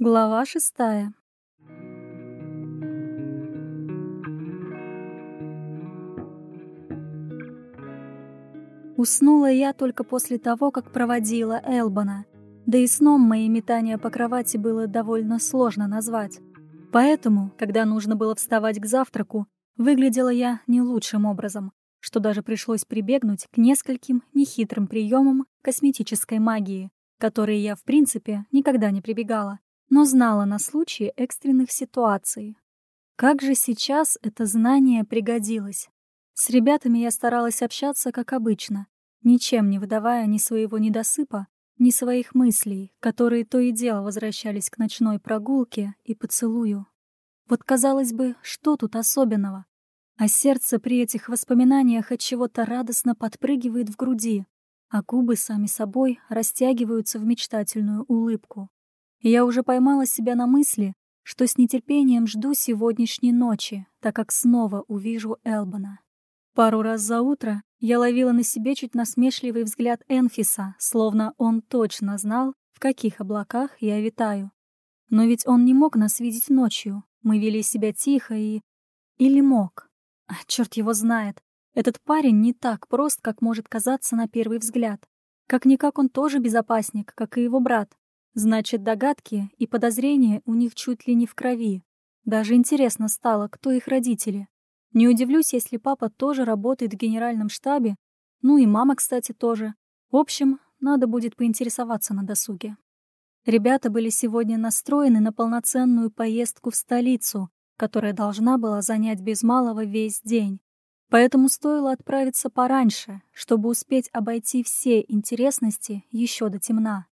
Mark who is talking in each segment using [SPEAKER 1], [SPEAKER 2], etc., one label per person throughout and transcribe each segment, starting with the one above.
[SPEAKER 1] Глава шестая. Уснула я только после того, как проводила Элбана. Да и сном мои метания по кровати было довольно сложно назвать. Поэтому, когда нужно было вставать к завтраку, выглядела я не лучшим образом, что даже пришлось прибегнуть к нескольким нехитрым приемам косметической магии, которые я, в принципе, никогда не прибегала, но знала на случай экстренных ситуаций. Как же сейчас это знание пригодилось? С ребятами я старалась общаться как обычно, ничем не выдавая ни своего недосыпа, ни своих мыслей, которые то и дело возвращались к ночной прогулке и поцелую. Вот, казалось бы, что тут особенного? А сердце при этих воспоминаниях от чего-то радостно подпрыгивает в груди, а губы сами собой растягиваются в мечтательную улыбку. Я уже поймала себя на мысли, что с нетерпением жду сегодняшней ночи, так как снова увижу Элбана. Пару раз за утро я ловила на себе чуть насмешливый взгляд Энфиса, словно он точно знал, в каких облаках я витаю. Но ведь он не мог нас видеть ночью. Мы вели себя тихо и... Или мог? А, черт его знает. Этот парень не так прост, как может казаться на первый взгляд. Как-никак он тоже безопасник, как и его брат. Значит, догадки и подозрения у них чуть ли не в крови. Даже интересно стало, кто их родители. Не удивлюсь, если папа тоже работает в генеральном штабе, ну и мама, кстати, тоже. В общем, надо будет поинтересоваться на досуге. Ребята были сегодня настроены на полноценную поездку в столицу, которая должна была занять без малого весь день. Поэтому стоило отправиться пораньше, чтобы успеть обойти все интересности еще до темна.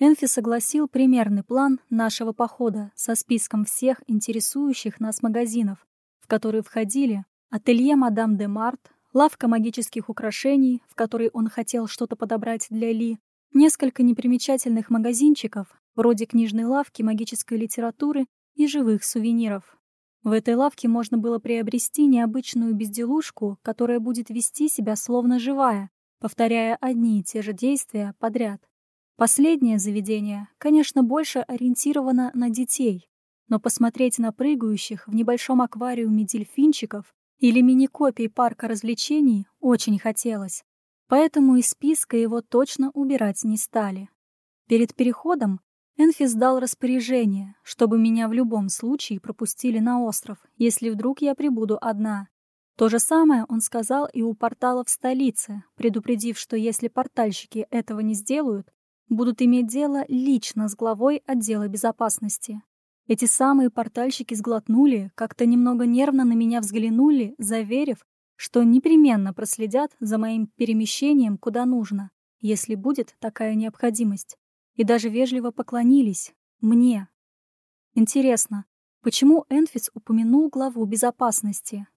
[SPEAKER 1] Энфи согласил примерный план нашего похода со списком всех интересующих нас магазинов, в которые входили ателье мадам де Март, лавка магических украшений, в которой он хотел что-то подобрать для Ли, несколько непримечательных магазинчиков, вроде книжной лавки магической литературы и живых сувениров. В этой лавке можно было приобрести необычную безделушку, которая будет вести себя словно живая, повторяя одни и те же действия подряд. Последнее заведение, конечно, больше ориентировано на детей, но посмотреть на прыгающих в небольшом аквариуме дельфинчиков или мини-копии парка развлечений очень хотелось, поэтому из списка его точно убирать не стали. Перед переходом Энфис дал распоряжение, чтобы меня в любом случае пропустили на остров, если вдруг я прибуду одна. То же самое он сказал и у портала в столице, предупредив, что если портальщики этого не сделают, будут иметь дело лично с главой отдела безопасности. Эти самые портальщики сглотнули, как-то немного нервно на меня взглянули, заверив, что непременно проследят за моим перемещением куда нужно, если будет такая необходимость, и даже вежливо поклонились мне. Интересно, почему Энфис упомянул главу безопасности?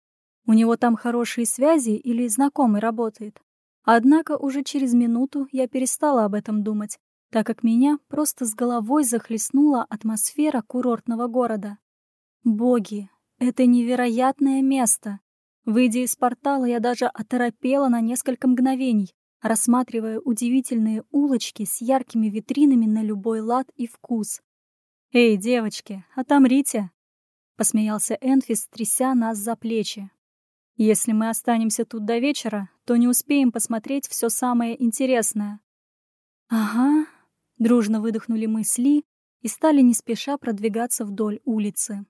[SPEAKER 1] У него там хорошие связи или знакомый работает? Однако уже через минуту я перестала об этом думать так как меня просто с головой захлестнула атмосфера курортного города. Боги, это невероятное место! Выйдя из портала, я даже оторопела на несколько мгновений, рассматривая удивительные улочки с яркими витринами на любой лад и вкус. «Эй, девочки, отомрите!» — посмеялся Энфис, тряся нас за плечи. «Если мы останемся тут до вечера, то не успеем посмотреть все самое интересное». «Ага, Дружно выдохнули мысли и стали не спеша продвигаться вдоль улицы.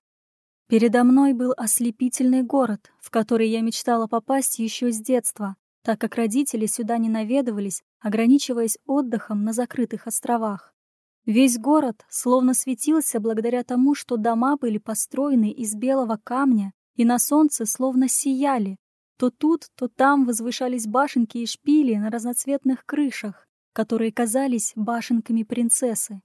[SPEAKER 1] Передо мной был ослепительный город, в который я мечтала попасть еще с детства, так как родители сюда не наведывались, ограничиваясь отдыхом на закрытых островах. Весь город словно светился благодаря тому, что дома были построены из белого камня и на солнце словно сияли. То тут, то там возвышались башенки и шпили на разноцветных крышах, которые казались башенками принцессы.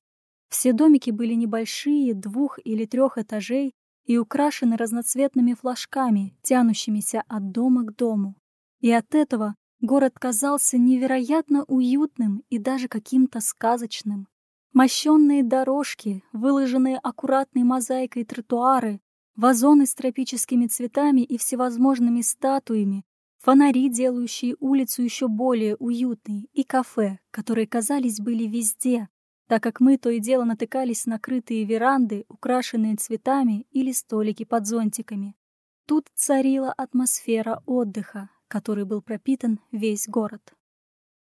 [SPEAKER 1] Все домики были небольшие, двух- или трех этажей и украшены разноцветными флажками, тянущимися от дома к дому. И от этого город казался невероятно уютным и даже каким-то сказочным. Мощенные дорожки, выложенные аккуратной мозаикой тротуары, вазоны с тропическими цветами и всевозможными статуями, Фонари, делающие улицу еще более уютной, и кафе, которые, казались, были везде. так как мы то и дело натыкались на крытые веранды, украшенные цветами или столики под зонтиками. Тут царила атмосфера отдыха, который был пропитан весь город.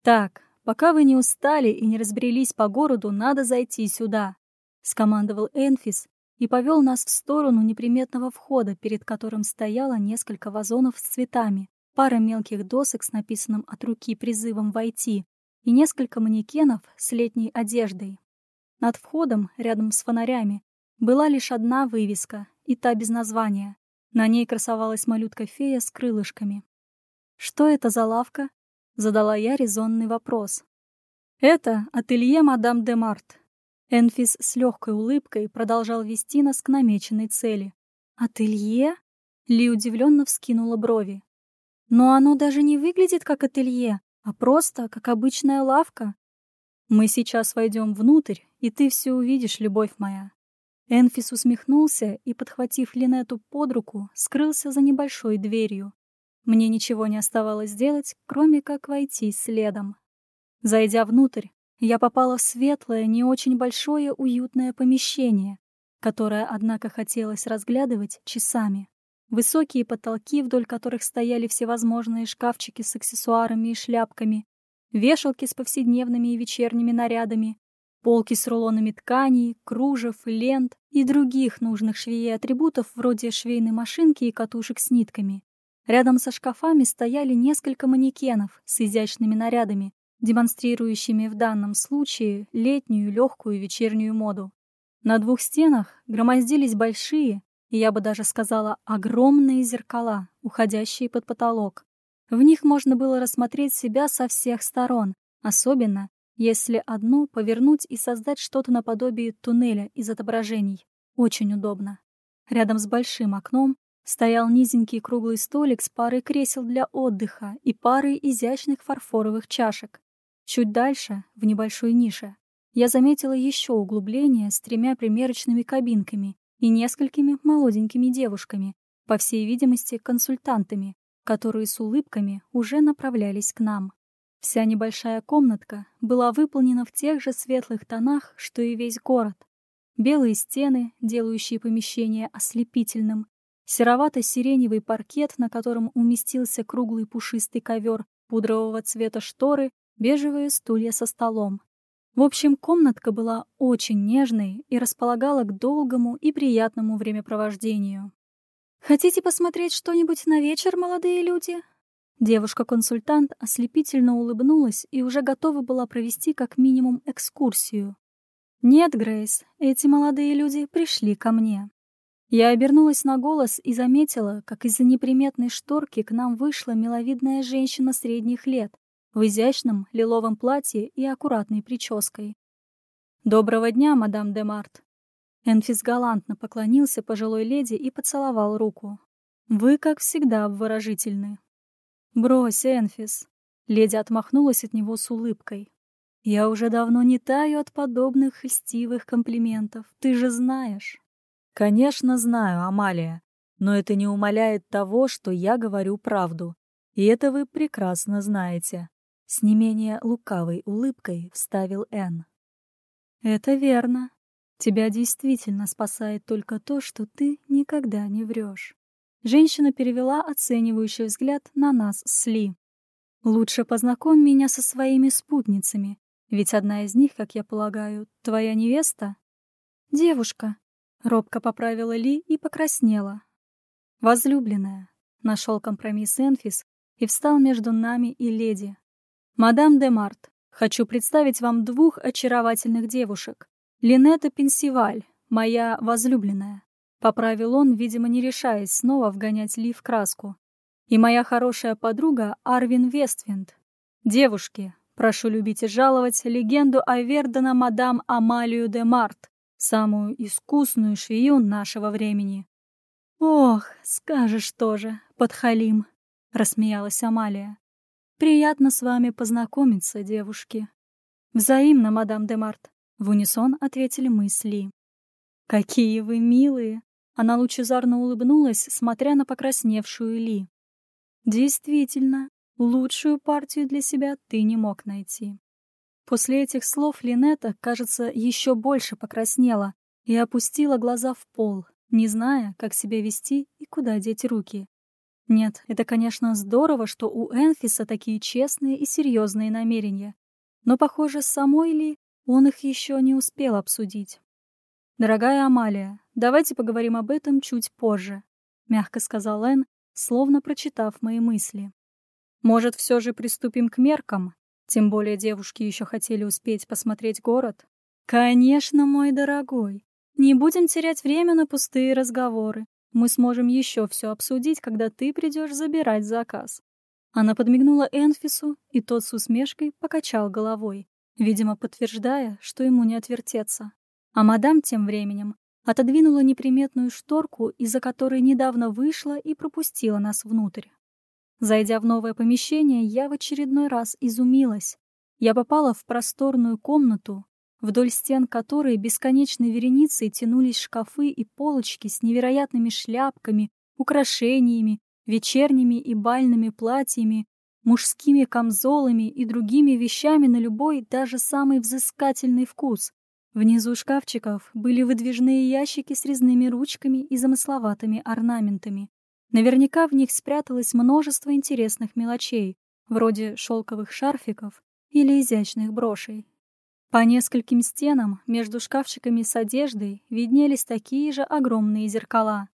[SPEAKER 1] «Так, пока вы не устали и не разбрелись по городу, надо зайти сюда», — скомандовал Энфис и повел нас в сторону неприметного входа, перед которым стояло несколько вазонов с цветами, пара мелких досок с написанным от руки призывом «Войти», и несколько манекенов с летней одеждой. Над входом, рядом с фонарями, была лишь одна вывеска, и та без названия. На ней красовалась малютка-фея с крылышками. «Что это за лавка?» — задала я резонный вопрос. «Это ателье мадам де Март». Энфис с легкой улыбкой продолжал вести нас к намеченной цели. «Ателье?» Ли удивленно вскинула брови. «Но оно даже не выглядит как ателье а просто как обычная лавка. Мы сейчас войдем внутрь, и ты все увидишь, любовь моя. Энфис усмехнулся и, подхватив Линету под руку, скрылся за небольшой дверью. Мне ничего не оставалось делать, кроме как войти следом. Зайдя внутрь, я попала в светлое, не очень большое уютное помещение, которое, однако, хотелось разглядывать часами. Высокие потолки, вдоль которых стояли всевозможные шкафчики с аксессуарами и шляпками, вешалки с повседневными и вечерними нарядами, полки с рулонами тканей, кружев, лент и других нужных швее атрибутов вроде швейной машинки и катушек с нитками. Рядом со шкафами стояли несколько манекенов с изящными нарядами, демонстрирующими в данном случае летнюю легкую вечернюю моду. На двух стенах громоздились большие, я бы даже сказала огромные зеркала, уходящие под потолок. В них можно было рассмотреть себя со всех сторон, особенно если одно повернуть и создать что-то наподобие туннеля из отображений. Очень удобно. Рядом с большим окном стоял низенький круглый столик с парой кресел для отдыха и парой изящных фарфоровых чашек. Чуть дальше, в небольшой нише, я заметила еще углубление с тремя примерочными кабинками и несколькими молоденькими девушками, по всей видимости, консультантами, которые с улыбками уже направлялись к нам. Вся небольшая комнатка была выполнена в тех же светлых тонах, что и весь город. Белые стены, делающие помещение ослепительным, серовато-сиреневый паркет, на котором уместился круглый пушистый ковер, пудрового цвета шторы, бежевые стулья со столом. В общем, комнатка была очень нежной и располагала к долгому и приятному времяпровождению. «Хотите посмотреть что-нибудь на вечер, молодые люди?» Девушка-консультант ослепительно улыбнулась и уже готова была провести как минимум экскурсию. «Нет, Грейс, эти молодые люди пришли ко мне». Я обернулась на голос и заметила, как из-за неприметной шторки к нам вышла миловидная женщина средних лет, в изящном лиловом платье и аккуратной прической. «Доброго дня, мадам де Март!» Энфис галантно поклонился пожилой леди и поцеловал руку. «Вы, как всегда, обворожительны». «Брось, Энфис!» Леди отмахнулась от него с улыбкой. «Я уже давно не таю от подобных льстивых комплиментов, ты же знаешь». «Конечно знаю, Амалия, но это не умаляет того, что я говорю правду. И это вы прекрасно знаете. С не менее лукавой улыбкой вставил Энн. «Это верно. Тебя действительно спасает только то, что ты никогда не врешь». Женщина перевела оценивающий взгляд на нас с Ли. «Лучше познакомь меня со своими спутницами, ведь одна из них, как я полагаю, твоя невеста?» «Девушка», — робко поправила Ли и покраснела. «Возлюбленная», — нашел компромисс Энфис и встал между нами и леди, «Мадам де Март, хочу представить вам двух очаровательных девушек. Линетта Пенсиваль, моя возлюбленная», — поправил он, видимо, не решаясь снова вгонять Ли в краску. «И моя хорошая подруга Арвин Вествинд. Девушки, прошу любить и жаловать легенду Айвердена мадам Амалию де Март, самую искусную швею нашего времени». «Ох, скажешь тоже, подхалим», — рассмеялась Амалия. «Приятно с вами познакомиться, девушки». «Взаимно, мадам де Март», — в унисон ответили мы с Ли. «Какие вы милые!» Она лучезарно улыбнулась, смотря на покрасневшую Ли. «Действительно, лучшую партию для себя ты не мог найти». После этих слов Линета, кажется, еще больше покраснела и опустила глаза в пол, не зная, как себя вести и куда деть руки. Нет, это, конечно, здорово, что у Энфиса такие честные и серьезные намерения. Но, похоже, самой Ли он их еще не успел обсудить. «Дорогая Амалия, давайте поговорим об этом чуть позже», — мягко сказал Эн, словно прочитав мои мысли. «Может, все же приступим к меркам? Тем более девушки еще хотели успеть посмотреть город». «Конечно, мой дорогой. Не будем терять время на пустые разговоры. Мы сможем еще все обсудить, когда ты придешь забирать заказ». Она подмигнула Энфису, и тот с усмешкой покачал головой, видимо, подтверждая, что ему не отвертеться. А мадам тем временем отодвинула неприметную шторку, из-за которой недавно вышла и пропустила нас внутрь. Зайдя в новое помещение, я в очередной раз изумилась. Я попала в просторную комнату, вдоль стен которой бесконечной вереницей тянулись шкафы и полочки с невероятными шляпками, украшениями, вечерними и бальными платьями, мужскими камзолами и другими вещами на любой, даже самый взыскательный вкус. Внизу шкафчиков были выдвижные ящики с резными ручками и замысловатыми орнаментами. Наверняка в них спряталось множество интересных мелочей, вроде шелковых шарфиков или изящных брошей. По нескольким стенам между шкафчиками с одеждой виднелись такие же огромные зеркала.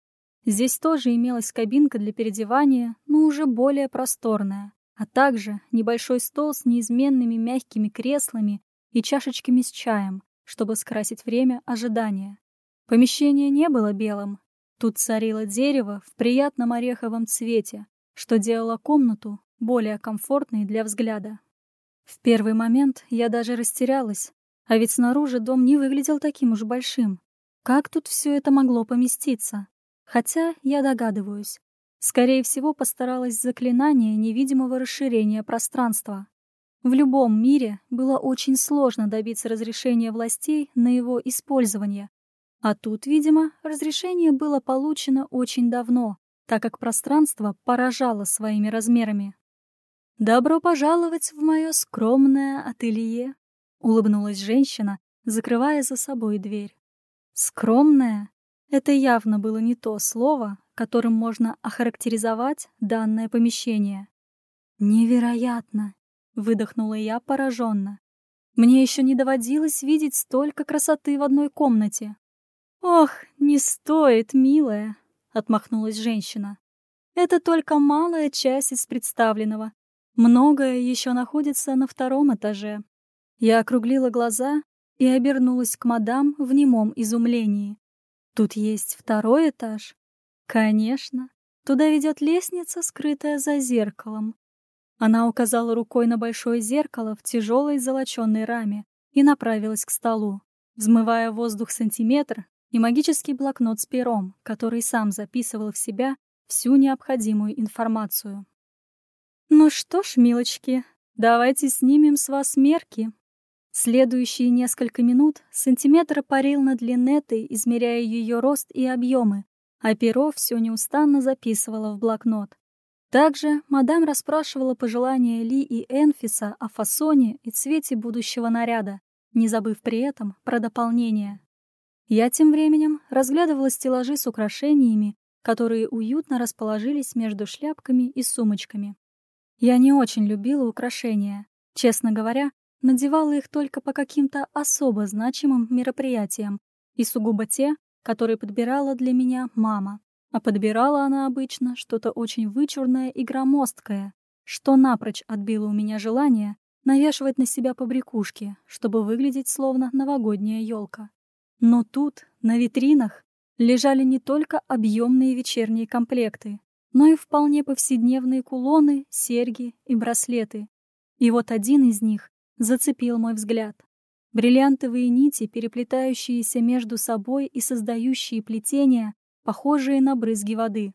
[SPEAKER 1] Здесь тоже имелась кабинка для переодевания, но уже более просторная, а также небольшой стол с неизменными мягкими креслами и чашечками с чаем, чтобы скрасить время ожидания. Помещение не было белым. Тут царило дерево в приятном ореховом цвете, что делало комнату более комфортной для взгляда. В первый момент я даже растерялась, а ведь снаружи дом не выглядел таким уж большим. Как тут все это могло поместиться? Хотя я догадываюсь. Скорее всего, постаралась заклинание невидимого расширения пространства. В любом мире было очень сложно добиться разрешения властей на его использование. А тут, видимо, разрешение было получено очень давно, так как пространство поражало своими размерами. «Добро пожаловать в мое скромное ателье», — улыбнулась женщина, закрывая за собой дверь. «Скромное» — это явно было не то слово, которым можно охарактеризовать данное помещение. «Невероятно!» — выдохнула я пораженно. «Мне еще не доводилось видеть столько красоты в одной комнате». «Ох, не стоит, милая!» — отмахнулась женщина. «Это только малая часть из представленного. Многое еще находится на втором этаже. Я округлила глаза и обернулась к мадам в немом изумлении. Тут есть второй этаж? Конечно. Туда ведет лестница, скрытая за зеркалом. Она указала рукой на большое зеркало в тяжелой золоченной раме и направилась к столу, взмывая воздух сантиметр и магический блокнот с пером, который сам записывал в себя всю необходимую информацию. Ну что ж, милочки, давайте снимем с вас мерки. Следующие несколько минут сантиметр парил над Линетой, измеряя ее рост и объемы, а перо все неустанно записывало в блокнот. Также мадам расспрашивала пожелания Ли и Энфиса о фасоне и цвете будущего наряда, не забыв при этом про дополнение. Я тем временем разглядывала стеллажи с украшениями, которые уютно расположились между шляпками и сумочками. Я не очень любила украшения. Честно говоря, надевала их только по каким-то особо значимым мероприятиям, и сугубо те, которые подбирала для меня мама. А подбирала она обычно что-то очень вычурное и громоздкое, что напрочь отбило у меня желание навешивать на себя побрякушки, чтобы выглядеть словно новогодняя елка. Но тут, на витринах, лежали не только объемные вечерние комплекты, но и вполне повседневные кулоны, серьги и браслеты. И вот один из них зацепил мой взгляд. Бриллиантовые нити, переплетающиеся между собой и создающие плетения, похожие на брызги воды.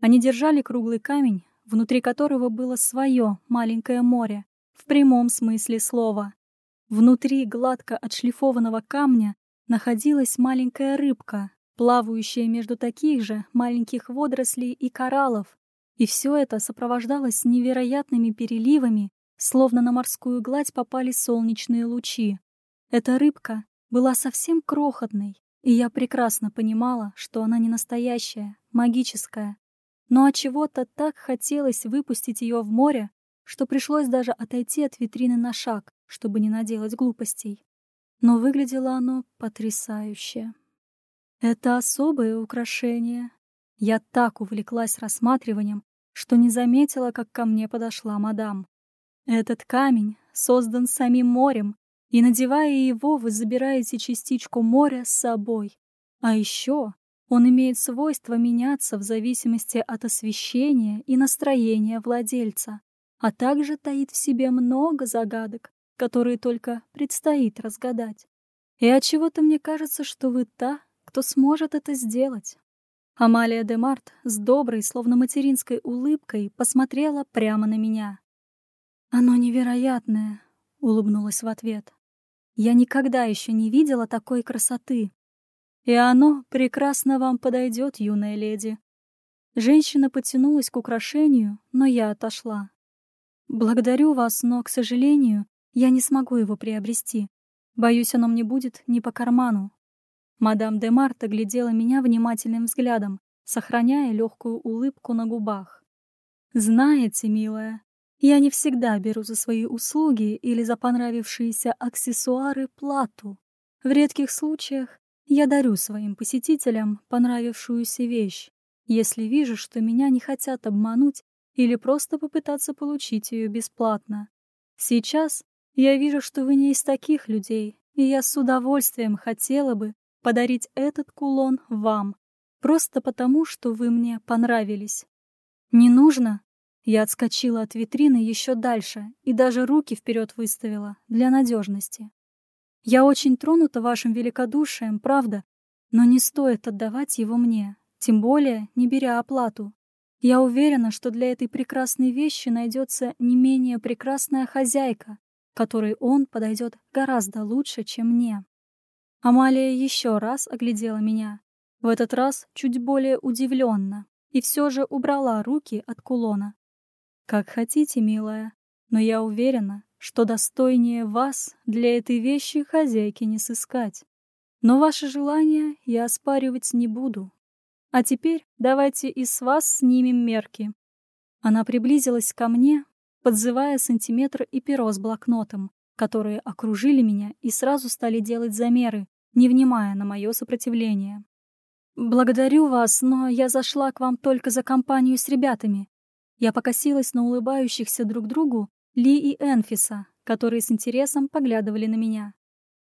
[SPEAKER 1] Они держали круглый камень, внутри которого было свое маленькое море, в прямом смысле слова. Внутри гладко отшлифованного камня находилась маленькая рыбка, плавающая между таких же маленьких водорослей и кораллов, и все это сопровождалось невероятными переливами, словно на морскую гладь попали солнечные лучи. Эта рыбка была совсем крохотной, и я прекрасно понимала, что она не настоящая, магическая. Но от чего-то так хотелось выпустить ее в море, что пришлось даже отойти от витрины на шаг, чтобы не наделать глупостей. Но выглядело оно потрясающе. Это особое украшение. Я так увлеклась рассматриванием, что не заметила, как ко мне подошла мадам. Этот камень создан самим морем, и, надевая его, вы забираете частичку моря с собой. А еще он имеет свойство меняться в зависимости от освещения и настроения владельца, а также таит в себе много загадок, которые только предстоит разгадать. И от чего то мне кажется, что вы та, кто сможет это сделать. Амалия де Март с доброй, словно материнской улыбкой посмотрела прямо на меня. «Оно невероятное», — улыбнулась в ответ. «Я никогда еще не видела такой красоты. И оно прекрасно вам подойдет, юная леди». Женщина потянулась к украшению, но я отошла. «Благодарю вас, но, к сожалению, я не смогу его приобрести. Боюсь, оно мне будет не по карману». Мадам де Марта глядела меня внимательным взглядом, сохраняя легкую улыбку на губах. «Знаете, милая, я не всегда беру за свои услуги или за понравившиеся аксессуары плату. В редких случаях я дарю своим посетителям понравившуюся вещь, если вижу, что меня не хотят обмануть или просто попытаться получить ее бесплатно. Сейчас я вижу, что вы не из таких людей, и я с удовольствием хотела бы подарить этот кулон вам, просто потому, что вы мне понравились. Не нужно, я отскочила от витрины еще дальше и даже руки вперед выставила для надежности. Я очень тронута вашим великодушием, правда, но не стоит отдавать его мне, тем более не беря оплату. Я уверена, что для этой прекрасной вещи найдется не менее прекрасная хозяйка, которой он подойдет гораздо лучше, чем мне. Амалия еще раз оглядела меня, в этот раз чуть более удивленно, и все же убрала руки от кулона. Как хотите, милая, но я уверена, что достойнее вас для этой вещи хозяйки не сыскать. Но ваше желание я оспаривать не буду. А теперь давайте и с вас снимем мерки. Она приблизилась ко мне, подзывая сантиметр и перо с блокнотом, которые окружили меня и сразу стали делать замеры, не внимая на мое сопротивление. «Благодарю вас, но я зашла к вам только за компанию с ребятами. Я покосилась на улыбающихся друг другу Ли и Энфиса, которые с интересом поглядывали на меня.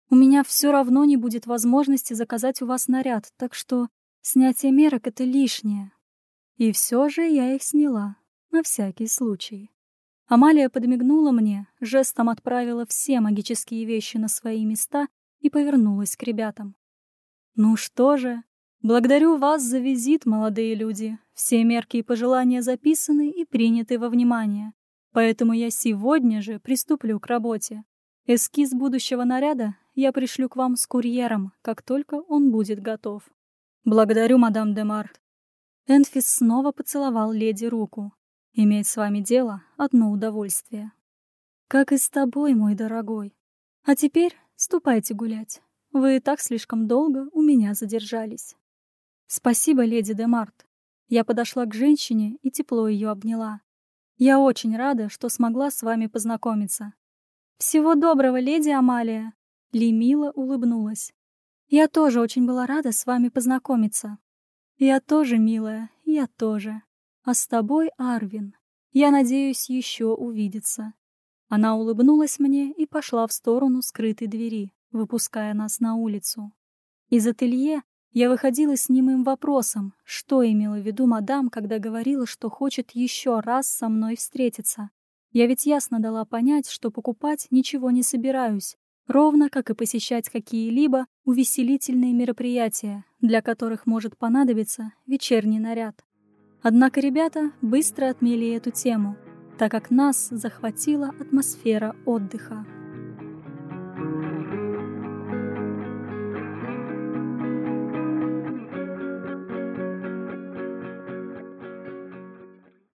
[SPEAKER 1] «У меня все равно не будет возможности заказать у вас наряд, так что снятие мерок — это лишнее». И все же я их сняла, на всякий случай. Амалия подмигнула мне, жестом отправила все магические вещи на свои места и повернулась к ребятам. «Ну что же, благодарю вас за визит, молодые люди. Все мерки и пожелания записаны и приняты во внимание, поэтому я сегодня же приступлю к работе. Эскиз будущего наряда я пришлю к вам с курьером, как только он будет готов. Благодарю, мадам де Март. Энфис снова поцеловал леди руку. Иметь с вами дело — одно удовольствие. Как и с тобой, мой дорогой. А теперь ступайте гулять. Вы и так слишком долго у меня задержались. Спасибо, леди де Март. Я подошла к женщине и тепло ее обняла. «Я очень рада, что смогла с вами познакомиться». «Всего доброго, леди Амалия!» Ли мило улыбнулась. «Я тоже очень была рада с вами познакомиться». «Я тоже, милая, я тоже. А с тобой, Арвин, я надеюсь еще увидеться». Она улыбнулась мне и пошла в сторону скрытой двери, выпуская нас на улицу. Из ателье я выходила с немым вопросом, что имела в виду мадам, когда говорила, что хочет еще раз со мной встретиться. Я ведь ясно дала понять, что покупать ничего не собираюсь, ровно как и посещать какие-либо увеселительные мероприятия, для которых может понадобиться вечерний наряд. Однако ребята быстро отмели эту тему, так как нас захватила атмосфера отдыха.